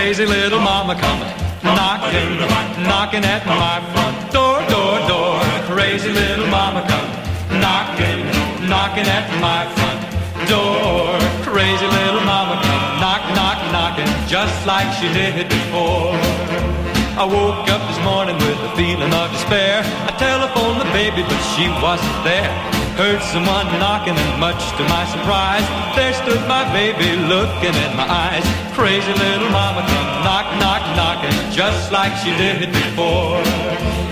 Crazy little mama coming, knocking, knocking at my front door, door, door. Crazy little mama coming, knocking, knocking at my front door. Crazy little mama coming, knock, knock, knocking, just like she did before. I woke up this morning with a feeling of despair. I telephoned the baby, but she wasn't there. Heard someone knocking, and much to my surprise, there stood my baby looking in my eyes. Crazy little mama come knock, knock, knocking, just like she did before.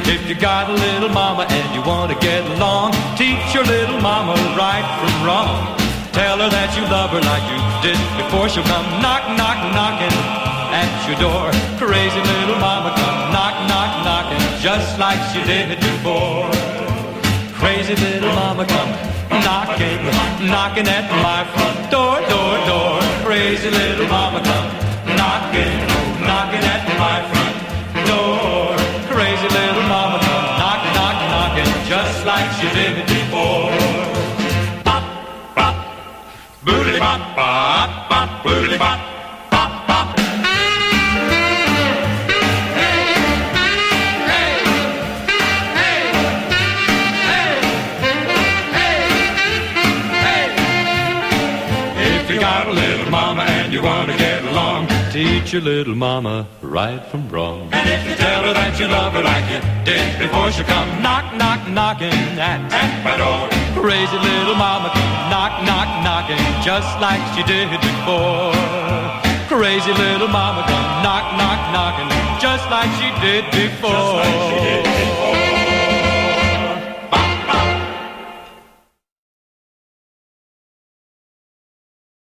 If you got a little mama and you want to get along, teach your little mama right from wrong. Tell her that you love her like you did before she'll come knock, knock, knocking at your door. Crazy little mama come knock, knock, knocking, just like she did before. Crazy little mama come knocking, knocking at my front door, door, door. Crazy little mama come knocking, knocking at my front door. Crazy little mama come knock, knock, knocking, just like she did before. Bop, bop, boodly bop, bop, bop, boodly bop. Got a little mama and you want to get along, teach your little mama right from wrong. And if you tell her that you love her like you did before she'll come knock, knock, knocking at, at my door. Crazy little mama knock, knock, knocking just like she did before. Crazy little mama come knock, knock, knocking just like she did before.